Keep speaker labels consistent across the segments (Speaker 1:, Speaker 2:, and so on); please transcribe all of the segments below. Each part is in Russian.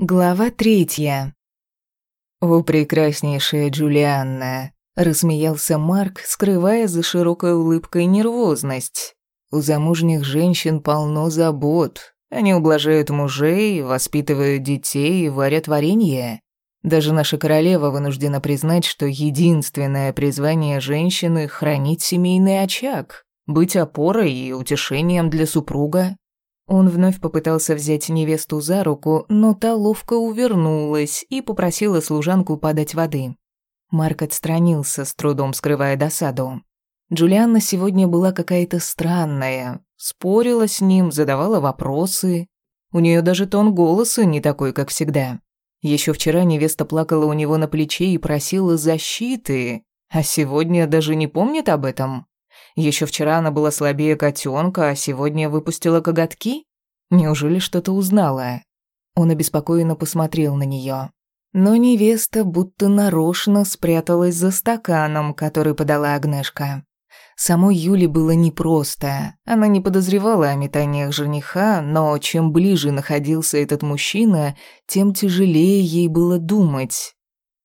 Speaker 1: Глава третья. «О, прекраснейшая Джулианна!» — рассмеялся Марк, скрывая за широкой улыбкой нервозность. «У замужних женщин полно забот. Они ублажают мужей, воспитывают детей и варят варенье. Даже наша королева вынуждена признать, что единственное призвание женщины — хранить семейный очаг, быть опорой и утешением для супруга. Он вновь попытался взять невесту за руку, но та ловко увернулась и попросила служанку подать воды. Марк отстранился, с трудом скрывая досаду. Джулианна сегодня была какая-то странная, спорила с ним, задавала вопросы. У нее даже тон голоса не такой, как всегда. Еще вчера невеста плакала у него на плече и просила защиты, а сегодня даже не помнит об этом. Еще вчера она была слабее котенка, а сегодня выпустила коготки? Неужели что-то узнала? Он обеспокоенно посмотрел на нее. Но невеста будто нарочно спряталась за стаканом, который подала Агнешка. Самой Юле было непросто. Она не подозревала о метаниях жениха, но чем ближе находился этот мужчина, тем тяжелее ей было думать.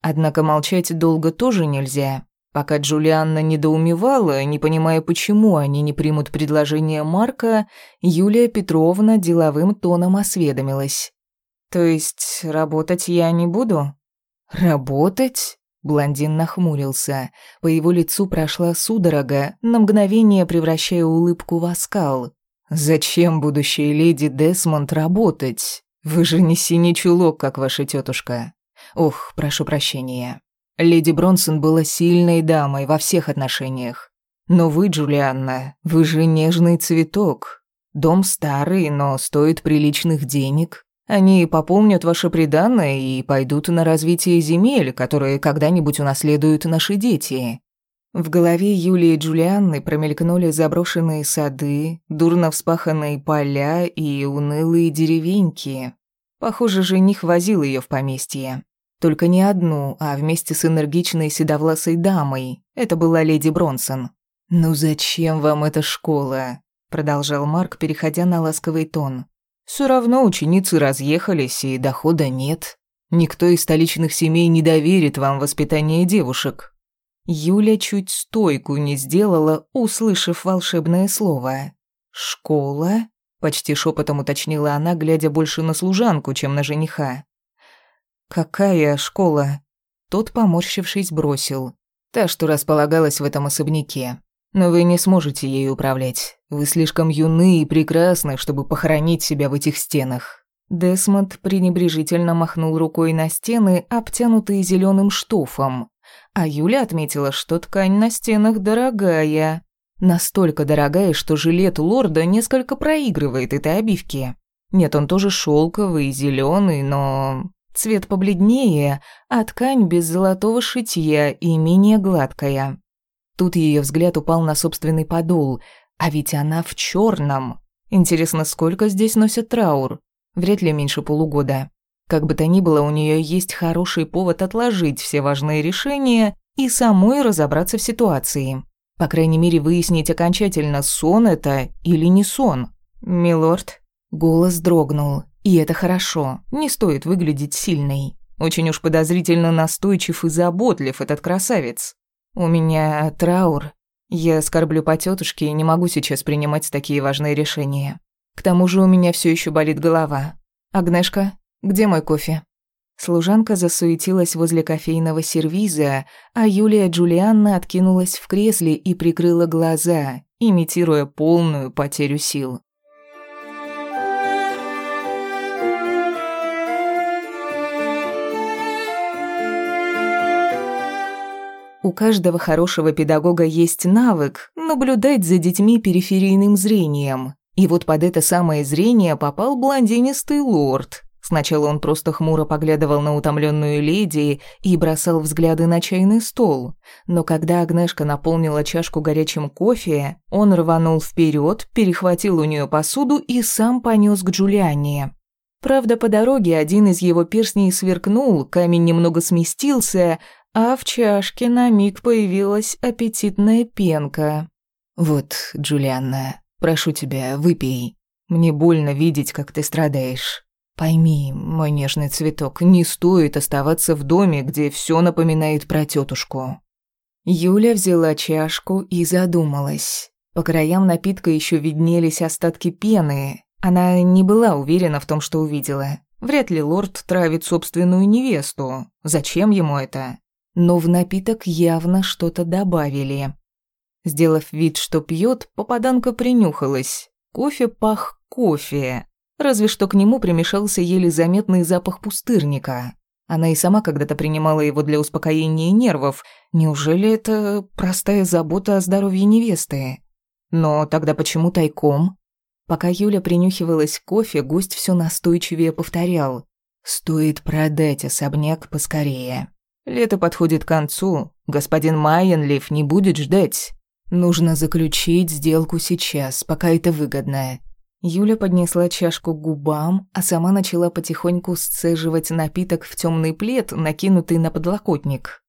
Speaker 1: Однако молчать долго тоже нельзя. Пока Джулианна недоумевала, не понимая, почему они не примут предложение Марка, Юлия Петровна деловым тоном осведомилась. «То есть работать я не буду?» «Работать?» Блондин нахмурился. По его лицу прошла судорога, на мгновение превращая улыбку в оскал. «Зачем будущей леди Десмонд работать? Вы же не синий чулок, как ваша тетушка. Ох, прошу прощения». Леди Бронсон была сильной дамой во всех отношениях. Но вы, Джулианна, вы же нежный цветок. Дом старый, но стоит приличных денег. Они пополнят ваше приданное и пойдут на развитие земель, которые когда-нибудь унаследуют наши дети. В голове Юлии и Джулианны промелькнули заброшенные сады, дурно вспаханные поля и унылые деревеньки. Похоже, жених возил ее в поместье. Только не одну, а вместе с энергичной седовласой дамой. Это была леди Бронсон. «Ну зачем вам эта школа?» Продолжал Марк, переходя на ласковый тон. «Все равно ученицы разъехались, и дохода нет. Никто из столичных семей не доверит вам воспитание девушек». Юля чуть стойку не сделала, услышав волшебное слово. «Школа?» – почти шепотом уточнила она, глядя больше на служанку, чем на жениха. «Какая школа?» Тот, поморщившись, бросил. «Та, что располагалась в этом особняке. Но вы не сможете ею управлять. Вы слишком юны и прекрасны, чтобы похоронить себя в этих стенах». Десмонд пренебрежительно махнул рукой на стены, обтянутые зеленым штофом. А Юля отметила, что ткань на стенах дорогая. Настолько дорогая, что жилет лорда несколько проигрывает этой обивке. Нет, он тоже шелковый, зеленый, но Цвет побледнее, а ткань без золотого шитья и менее гладкая. Тут ее взгляд упал на собственный подол, а ведь она в черном. Интересно, сколько здесь носят траур? Вряд ли меньше полугода. Как бы то ни было, у нее есть хороший повод отложить все важные решения и самой разобраться в ситуации. По крайней мере, выяснить окончательно, сон это или не сон. «Милорд?» Голос дрогнул. И это хорошо, не стоит выглядеть сильной. Очень уж подозрительно настойчив и заботлив этот красавец. У меня траур. Я скорблю по тетушке и не могу сейчас принимать такие важные решения. К тому же у меня все еще болит голова. Агнешка, где мой кофе? Служанка засуетилась возле кофейного сервиза, а Юлия Джулианна откинулась в кресле и прикрыла глаза, имитируя полную потерю сил. У каждого хорошего педагога есть навык наблюдать за детьми периферийным зрением. И вот под это самое зрение попал блондинистый лорд. Сначала он просто хмуро поглядывал на утомленную леди и бросал взгляды на чайный стол. Но когда Агнешка наполнила чашку горячим кофе, он рванул вперед, перехватил у нее посуду и сам понес к Джулиане. Правда, по дороге один из его перстней сверкнул, камень немного сместился, а в чашке на миг появилась аппетитная пенка. «Вот, Джулианна, прошу тебя, выпей. Мне больно видеть, как ты страдаешь». Пойми, мой нежный цветок, не стоит оставаться в доме, где все напоминает про тетушку. Юля взяла чашку и задумалась. По краям напитка еще виднелись остатки пены. Она не была уверена в том, что увидела. Вряд ли лорд травит собственную невесту. Зачем ему это? Но в напиток явно что-то добавили. Сделав вид, что пьет, попаданка принюхалась. Кофе пах кофе. Разве что к нему примешался еле заметный запах пустырника. Она и сама когда-то принимала его для успокоения нервов. Неужели это простая забота о здоровье невесты? Но тогда почему тайком? Пока Юля принюхивалась к кофе, гость все настойчивее повторял. «Стоит продать особняк поскорее. Лето подходит к концу. Господин Майенлиф не будет ждать. Нужно заключить сделку сейчас, пока это выгодно». Юля поднесла чашку к губам, а сама начала потихоньку сцеживать напиток в темный плед, накинутый на подлокотник.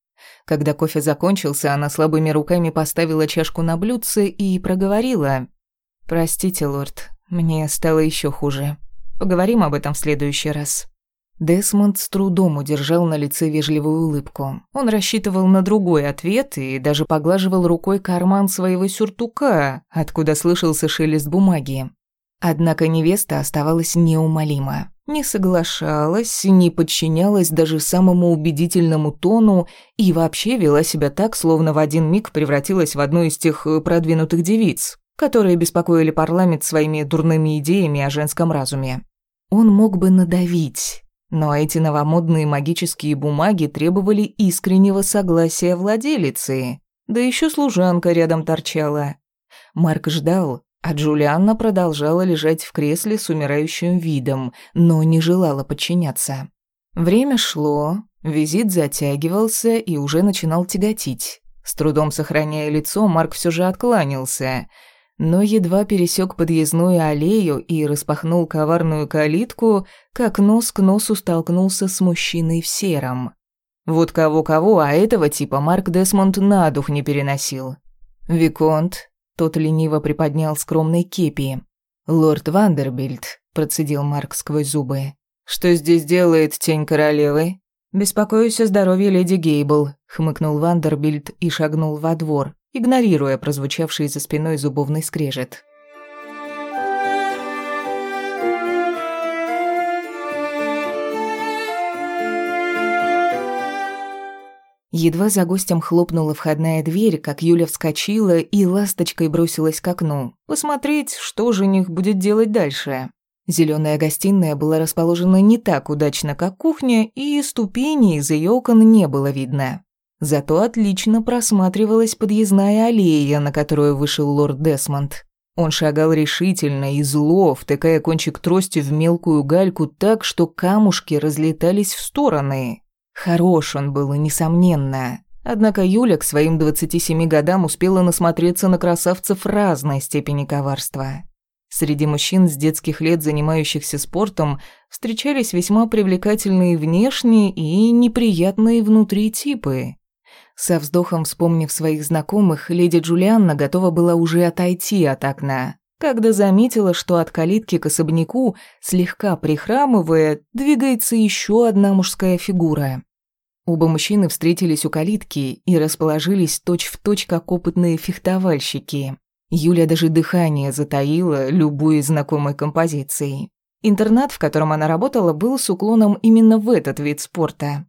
Speaker 1: Когда кофе закончился, она слабыми руками поставила чашку на блюдце и проговорила. «Простите, лорд, мне стало еще хуже. Поговорим об этом в следующий раз». Десмонд с трудом удержал на лице вежливую улыбку. Он рассчитывал на другой ответ и даже поглаживал рукой карман своего сюртука, откуда слышался шелест бумаги. Однако невеста оставалась неумолима не соглашалась, не подчинялась даже самому убедительному тону и вообще вела себя так, словно в один миг превратилась в одну из тех э, продвинутых девиц, которые беспокоили парламент своими дурными идеями о женском разуме. Он мог бы надавить, но эти новомодные магические бумаги требовали искреннего согласия владелицы, да еще служанка рядом торчала. Марк ждал, а Джулианна продолжала лежать в кресле с умирающим видом, но не желала подчиняться. Время шло, визит затягивался и уже начинал тяготить. С трудом сохраняя лицо, Марк все же откланялся, но едва пересек подъездную аллею и распахнул коварную калитку, как нос к носу столкнулся с мужчиной в сером. Вот кого-кого, а этого типа Марк Десмонд на дух не переносил. «Виконт, тот лениво приподнял скромной кепи. «Лорд Вандербильд», — процедил Марк сквозь зубы. «Что здесь делает тень королевы?» «Беспокоюсь о здоровье леди Гейбл», — хмыкнул Вандербильд и шагнул во двор, игнорируя прозвучавший за спиной зубовный скрежет. Едва за гостем хлопнула входная дверь, как Юля вскочила и ласточкой бросилась к окну. Посмотреть, что жених будет делать дальше. Зеленая гостиная была расположена не так удачно, как кухня, и ступеней из ее окон не было видно. Зато отлично просматривалась подъездная аллея, на которую вышел лорд Десмонд. Он шагал решительно и зло, втыкая кончик трости в мелкую гальку так, что камушки разлетались в стороны. Хорош он был, несомненно. Однако Юля к своим 27 годам успела насмотреться на красавцев разной степени коварства. Среди мужчин с детских лет, занимающихся спортом, встречались весьма привлекательные внешние и неприятные внутри типы. Со вздохом вспомнив своих знакомых, леди Джулианна готова была уже отойти от окна, когда заметила, что от калитки к особняку, слегка прихрамывая, двигается еще одна мужская фигура. Оба мужчины встретились у калитки и расположились точь-в-точь, как опытные фехтовальщики. Юля даже дыхание затаила, любую знакомой композицией. Интернат, в котором она работала, был с уклоном именно в этот вид спорта.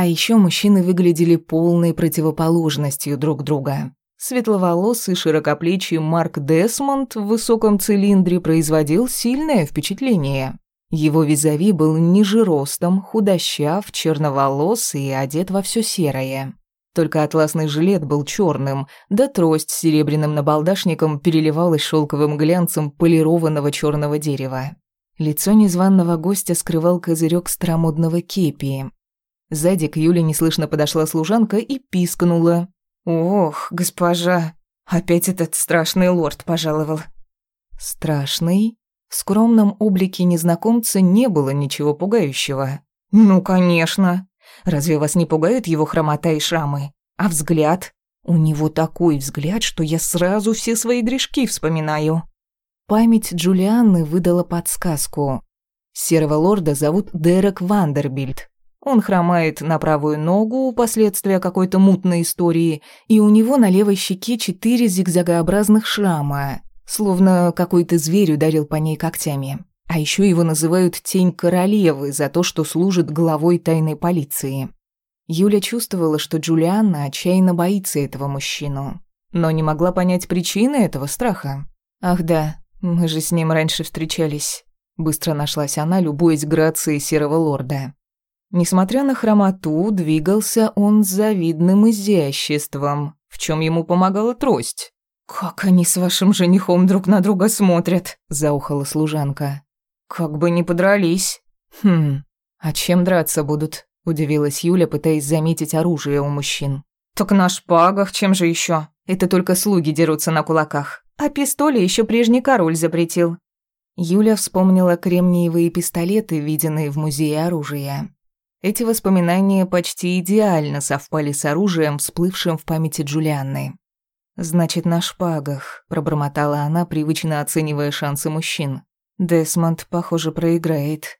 Speaker 1: А еще мужчины выглядели полной противоположностью друг друга. Светловолосый, широкоплечий Марк Десмонд в высоком цилиндре производил сильное впечатление. Его визави был ниже ростом, худощав, черноволос и одет во все серое. Только атласный жилет был черным, да трость с серебряным набалдашником переливалась шелковым глянцем полированного черного дерева. Лицо незваного гостя скрывал козырек старомодного кепи. Сзади к Юле неслышно подошла служанка и пискнула. «Ох, госпожа, опять этот страшный лорд пожаловал». «Страшный?» В скромном облике незнакомца не было ничего пугающего. «Ну, конечно. Разве вас не пугают его хромота и шрамы? А взгляд? У него такой взгляд, что я сразу все свои грешки вспоминаю». Память Джулианны выдала подсказку. Серого лорда зовут Дерек Вандербильд. Он хромает на правую ногу, последствия какой-то мутной истории, и у него на левой щеке четыре зигзагообразных шрама, словно какой-то зверь ударил по ней когтями. А еще его называют «тень королевы» за то, что служит главой тайной полиции. Юля чувствовала, что Джулианна отчаянно боится этого мужчину, но не могла понять причины этого страха. «Ах да, мы же с ним раньше встречались», — быстро нашлась она, любуясь грацией серого лорда. Несмотря на хромоту, двигался он с завидным изяществом, в чем ему помогала трость. «Как они с вашим женихом друг на друга смотрят?» – заухала служанка. «Как бы не подрались». «Хм, а чем драться будут?» – удивилась Юля, пытаясь заметить оружие у мужчин. «Так на шпагах, чем же еще? Это только слуги дерутся на кулаках. А пистоли еще прежний король запретил». Юля вспомнила кремниевые пистолеты, виденные в музее оружия. Эти воспоминания почти идеально совпали с оружием, всплывшим в памяти Джулианны. «Значит, на шпагах», — пробормотала она, привычно оценивая шансы мужчин. Десмонд, похоже, проиграет.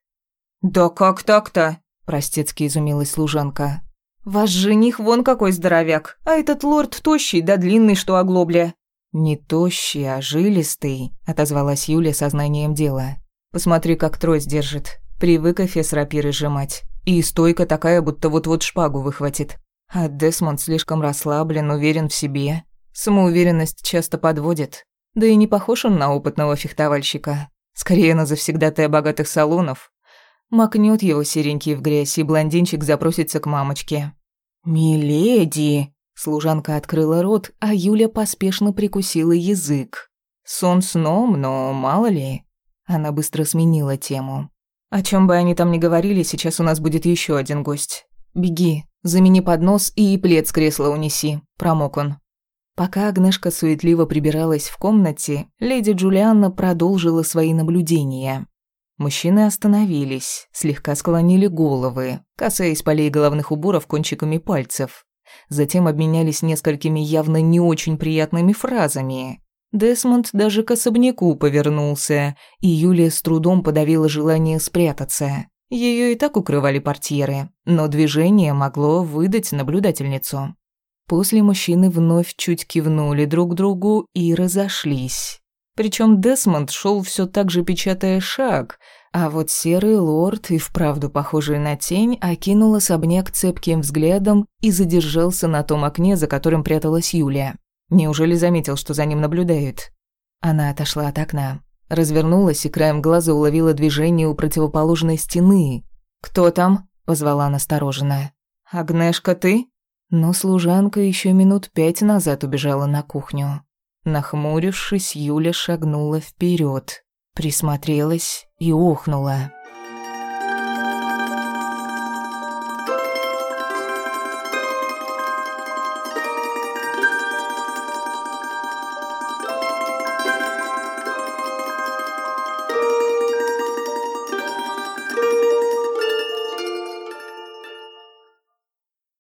Speaker 1: «Да как так-то?» – простецки изумилась служанка. «Ваш жених вон какой здоровяк, а этот лорд тощий да длинный, что оглобля». «Не тощий, а жилистый», – отозвалась Юля сознанием дела. «Посмотри, как трость держит. Привык эфес рапиры сжимать. И стойка такая, будто вот-вот шпагу выхватит. А Десмонд слишком расслаблен, уверен в себе. Самоуверенность часто подводит. Да и не похож он на опытного фехтовальщика. Скорее на завсегдатая богатых салонов. Макнет его серенький в грязь, и блондинчик запросится к мамочке. «Миледи!» Служанка открыла рот, а Юля поспешно прикусила язык. Сон сном, но мало ли. Она быстро сменила тему. О чем бы они там ни говорили, сейчас у нас будет еще один гость. Беги, замени поднос и плед с кресла унеси. Промок он. Пока Агнешка суетливо прибиралась в комнате, леди Джулианна продолжила свои наблюдения. Мужчины остановились, слегка склонили головы, касаясь полей головных уборов кончиками пальцев. Затем обменялись несколькими явно не очень приятными фразами. Десмонд даже к особняку повернулся, и Юлия с трудом подавила желание спрятаться. Ее и так укрывали портьеры, но движение могло выдать наблюдательницу. После мужчины вновь чуть кивнули друг другу и разошлись. Причем Десмонд шел все так же печатая шаг, а вот серый лорд, и вправду похожий на тень, окинул особняк цепким взглядом и задержался на том окне, за которым пряталась Юлия. Неужели заметил, что за ним наблюдают? Она отошла от окна, развернулась и краем глаза уловила движение у противоположной стены. «Кто там?» – позвала настороженно. «Агнешка, ты?» Но служанка еще минут пять назад убежала на кухню. Нахмурившись, Юля шагнула вперед, присмотрелась и охнула.